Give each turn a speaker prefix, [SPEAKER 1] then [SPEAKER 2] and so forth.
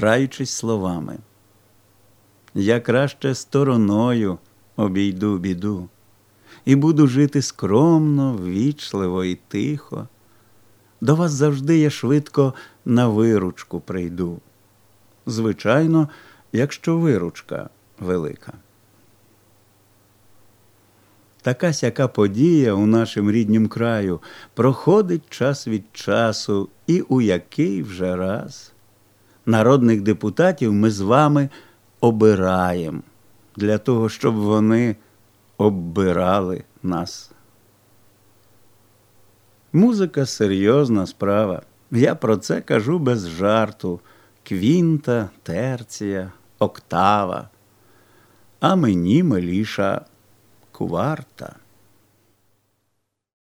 [SPEAKER 1] граючись словами. Я краще стороною обійду біду, і буду жити скромно, ввічливо і тихо. До вас завжди я швидко на виручку прийду. Звичайно, якщо виручка велика. Така сяка подія у нашому ріднім краю проходить час від часу, і у який вже раз. Народних депутатів ми з вами обираємо для того, щоб вони оббирали нас. Музика серйозна справа. Я про це кажу без жарту. Квінта, терція, октава. А мені миліша кварта.